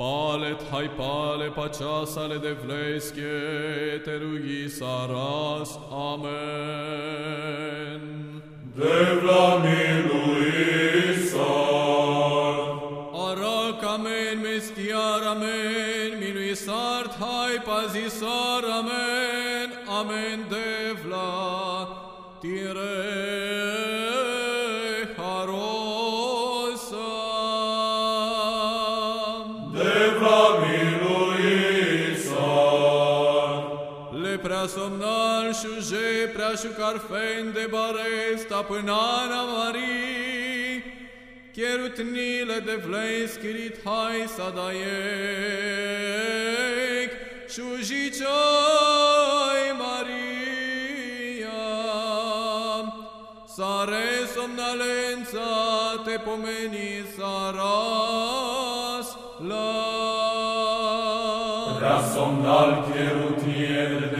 Palet hai pale paceasale de vleske te rugi saras. Amen. Devla miluisar. Arak amen, mestiar amen, miluisar hai pazisar amen, amen devla, tire somnal șuje, prea și carfen de bare, stăpânana Marii, Cherutnile de vlei schirit hai să daiec, șujicioi Maria, sare somnalența te pomeni saras la. Prea somnal cherutier de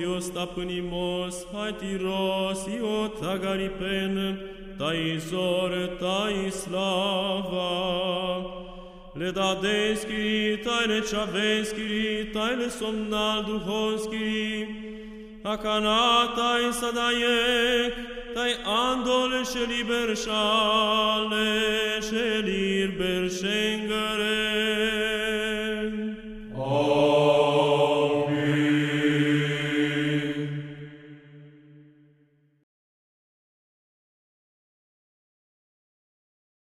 Io stapânimos, hatiros, Io tagaripen, tai zor, tai slava. Le da dadeskiri, tai le čaveskiri, tai le somnal a akana, tai sadajek, tai andole šeliber šale, šelir beršengare,